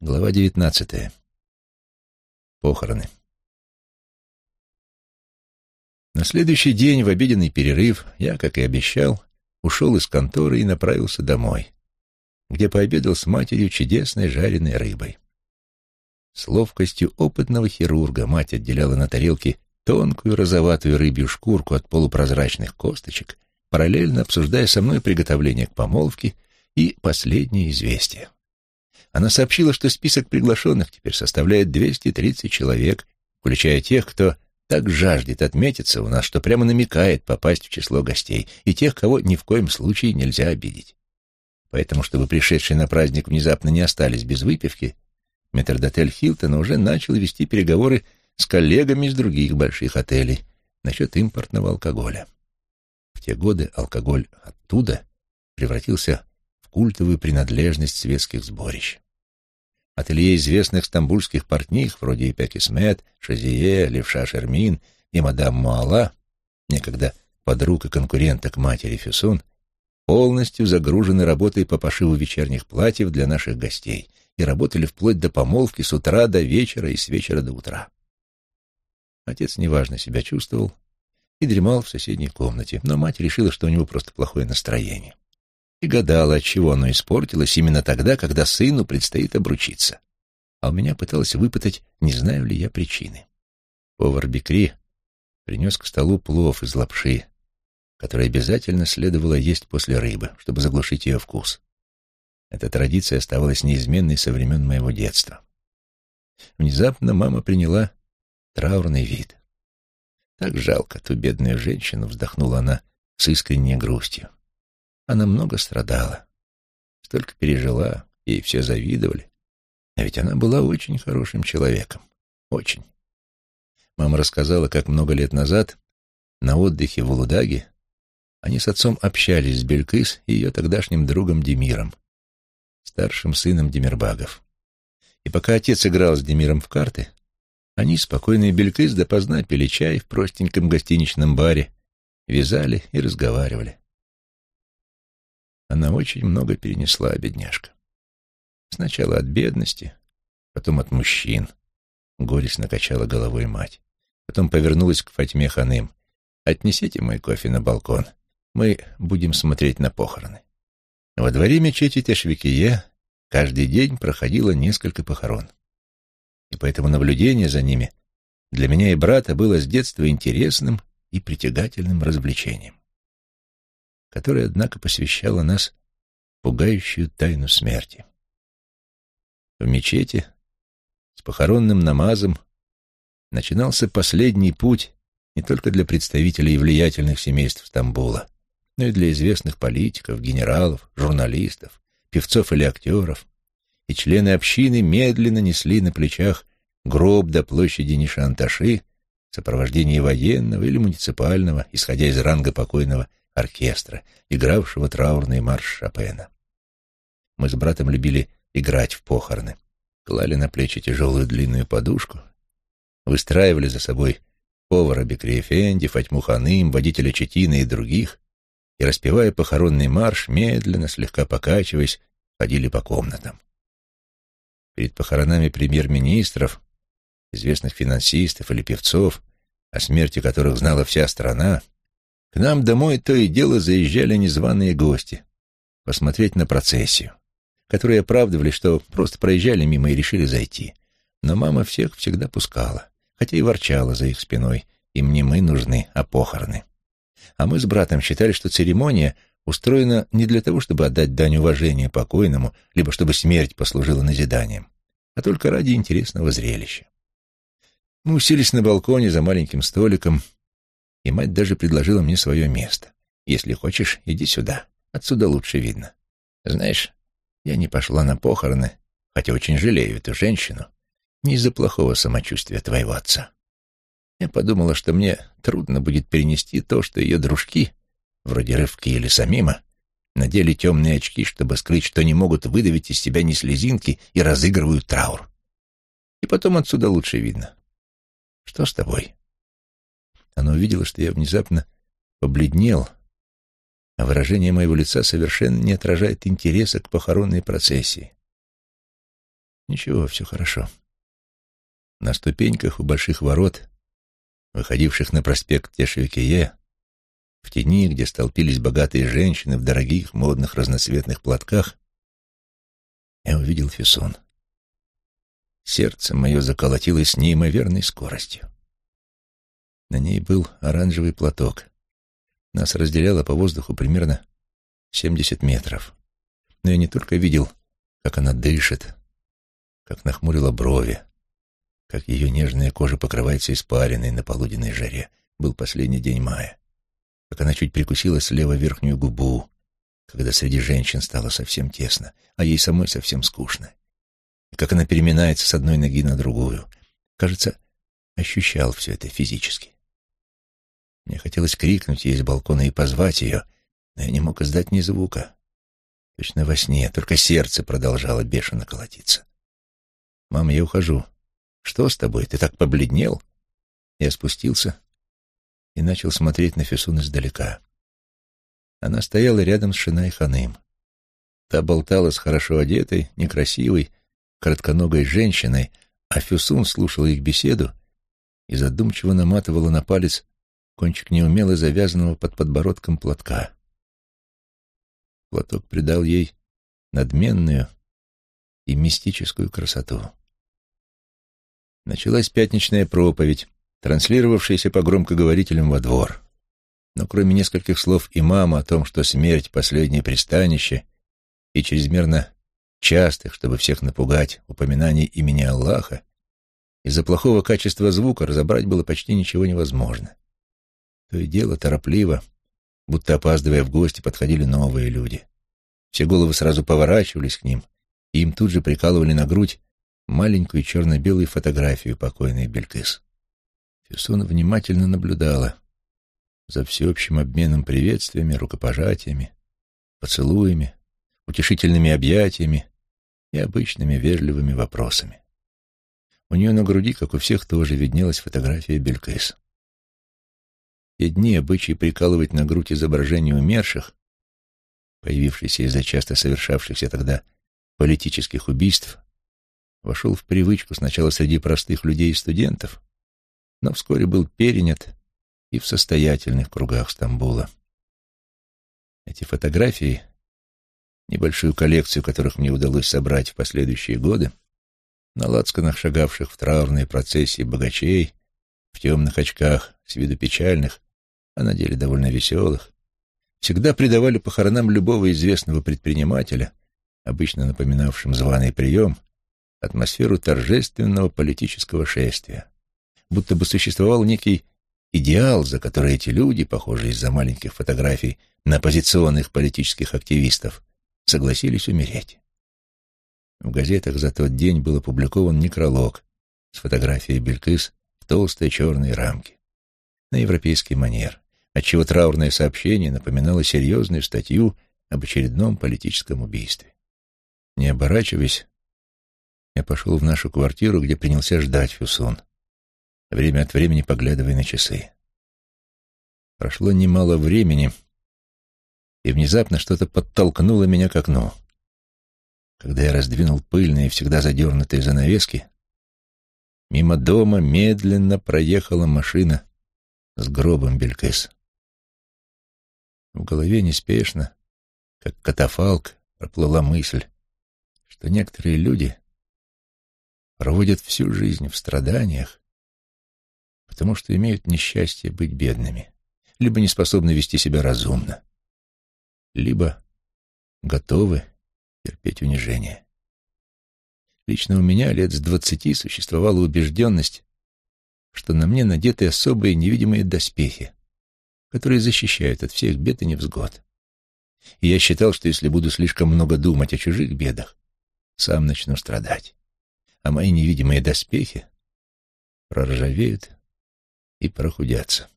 Глава девятнадцатая. Похороны. На следующий день, в обеденный перерыв, я, как и обещал, ушел из конторы и направился домой, где пообедал с матерью чудесной жареной рыбой. С ловкостью опытного хирурга мать отделяла на тарелке тонкую розоватую рыбью шкурку от полупрозрачных косточек, параллельно обсуждая со мной приготовление к помолвке и последнее известие. Она сообщила, что список приглашенных теперь составляет 230 человек, включая тех, кто так жаждет отметиться у нас, что прямо намекает попасть в число гостей, и тех, кого ни в коем случае нельзя обидеть. Поэтому, чтобы пришедшие на праздник внезапно не остались без выпивки, метрдотель Хилтона уже начал вести переговоры с коллегами из других больших отелей насчет импортного алкоголя. В те годы алкоголь оттуда превратился культовую принадлежность светских сборищ. Ателье известных стамбульских портних, вроде Ипек Исмет, Шазие, Левша Шермин и мадам Муала, некогда подруг и конкуренток матери Фюсун, полностью загружены работой по пошиву вечерних платьев для наших гостей и работали вплоть до помолвки с утра до вечера и с вечера до утра. Отец неважно себя чувствовал и дремал в соседней комнате, но мать решила, что у него просто плохое настроение и гадала, отчего оно испортилось именно тогда, когда сыну предстоит обручиться. А у меня пыталась выпытать, не знаю ли я причины. Повар Бекри принес к столу плов из лапши, который обязательно следовало есть после рыбы, чтобы заглушить ее вкус. Эта традиция оставалась неизменной со времен моего детства. Внезапно мама приняла траурный вид. Так жалко ту бедную женщину, вздохнула она с искренней грустью. Она много страдала, столько пережила, ей все завидовали. А ведь она была очень хорошим человеком. Очень. Мама рассказала, как много лет назад на отдыхе в Улудаге они с отцом общались с Белькыс и ее тогдашним другом Демиром, старшим сыном Демирбагов. И пока отец играл с Демиром в карты, они, спокойные Белькыс, допоздна пили чай в простеньком гостиничном баре, вязали и разговаривали. Она очень много перенесла, бедняжка. Сначала от бедности, потом от мужчин. Горестно качала головой мать. Потом повернулась к Фатьме Ханым. «Отнесите мой кофе на балкон. Мы будем смотреть на похороны». Во дворе мечети Тешвикие каждый день проходило несколько похорон. И поэтому наблюдение за ними для меня и брата было с детства интересным и притягательным развлечением которая, однако, посвящала нас пугающую тайну смерти. В мечети с похоронным намазом начинался последний путь не только для представителей влиятельных семейств Стамбула, но и для известных политиков, генералов, журналистов, певцов или актеров, и члены общины медленно несли на плечах гроб до площади Нишанташи в сопровождении военного или муниципального, исходя из ранга покойного оркестра, игравшего траурный марш Шопена. Мы с братом любили играть в похороны, клали на плечи тяжелую длинную подушку, выстраивали за собой повара Бекри Эфенди, Фатьму Ханым, водителя Четина и других, и, распевая похоронный марш, медленно, слегка покачиваясь, ходили по комнатам. Перед похоронами премьер-министров, известных финансистов или певцов, о смерти которых знала вся страна, к нам домой то и дело заезжали незваные гости посмотреть на процессию, которые оправдывали, что просто проезжали мимо и решили зайти. Но мама всех всегда пускала, хотя и ворчала за их спиной, им не мы нужны, а похороны. А мы с братом считали, что церемония устроена не для того, чтобы отдать дань уважения покойному, либо чтобы смерть послужила назиданием, а только ради интересного зрелища. Мы уселись на балконе за маленьким столиком, и мать даже предложила мне свое место. Если хочешь, иди сюда, отсюда лучше видно. Знаешь, я не пошла на похороны, хотя очень жалею эту женщину, не из-за плохого самочувствия твоего отца. Я подумала, что мне трудно будет перенести то, что ее дружки, вроде Рывки или Самима, надели темные очки, чтобы скрыть, что не могут выдавить из себя ни слезинки и разыгрывают траур. И потом отсюда лучше видно. Что с тобой? Она увидела, что я внезапно побледнел, а выражение моего лица совершенно не отражает интереса к похоронной процессии. Ничего, все хорошо. На ступеньках у больших ворот, выходивших на проспект Тешевикие, в тени, где столпились богатые женщины в дорогих модных разноцветных платках, я увидел Фессон. Сердце мое заколотилось с неимоверной скоростью. На ней был оранжевый платок. Нас разделяло по воздуху примерно 70 метров. Но я не только видел, как она дышит, как нахмурила брови, как ее нежная кожа покрывается испариной на полуденной жаре. Был последний день мая. Как она чуть прикусила слева верхнюю губу, когда среди женщин стало совсем тесно, а ей самой совсем скучно. И как она переминается с одной ноги на другую. Кажется, ощущал все это физически. Мне хотелось крикнуть ей с балкона и позвать ее, но я не мог издать ни звука. Точно во сне, только сердце продолжало бешено колотиться. «Мам, я ухожу. Что с тобой? Ты так побледнел?» Я спустился и начал смотреть на Фесун издалека. Она стояла рядом с Шинай Ханым. Та болтала с хорошо одетой, некрасивой, коротконогой женщиной, а Фюсун слушала их беседу и задумчиво наматывала на палец кончик неумело завязанного под подбородком платка. Платок придал ей надменную и мистическую красоту. Началась пятничная проповедь, транслировавшаяся по громкоговорителям во двор. Но кроме нескольких слов имама о том, что смерть — последнее пристанище, и чрезмерно частых, чтобы всех напугать, упоминаний имени Аллаха, из-за плохого качества звука разобрать было почти ничего невозможно. То и дело торопливо, будто опаздывая в гости, подходили новые люди. Все головы сразу поворачивались к ним, и им тут же прикалывали на грудь маленькую черно-белую фотографию покойной Белькыс. Фюсона внимательно наблюдала за всеобщим обменом приветствиями, рукопожатиями, поцелуями, утешительными объятиями и обычными вежливыми вопросами. У нее на груди, как у всех, тоже виднелась фотография Белькыс те дни обычай прикалывать на грудь изображения умерших, появившийся из-за часто совершавшихся тогда политических убийств, вошел в привычку сначала среди простых людей и студентов, но вскоре был перенят и в состоятельных кругах Стамбула. Эти фотографии, небольшую коллекцию которых мне удалось собрать в последующие годы, на лацканах шагавших в траурной процессии богачей, в темных очках, с виду печальных, а на деле довольно веселых, всегда придавали похоронам любого известного предпринимателя, обычно напоминавшим званый прием, атмосферу торжественного политического шествия. Будто бы существовал некий идеал, за который эти люди, похожие из-за маленьких фотографий на оппозиционных политических активистов, согласились умереть. В газетах за тот день был опубликован некролог с фотографией Белькыс в толстой черной рамке на европейский манер отчего траурное сообщение напоминало серьезную статью об очередном политическом убийстве. Не оборачиваясь, я пошел в нашу квартиру, где принялся ждать Фюсон, время от времени поглядывая на часы. Прошло немало времени, и внезапно что-то подтолкнуло меня к окну. Когда я раздвинул пыльные, всегда задернутые занавески, мимо дома медленно проехала машина с гробом Белькес. В голове неспешно, как катафалк, проплыла мысль, что некоторые люди проводят всю жизнь в страданиях, потому что имеют несчастье быть бедными, либо не способны вести себя разумно, либо готовы терпеть унижение. Лично у меня лет с двадцати существовала убежденность, что на мне надеты особые невидимые доспехи, которые защищают от всех бед и невзгод. И я считал, что если буду слишком много думать о чужих бедах, сам начну страдать, а мои невидимые доспехи проржавеют и прохудятся.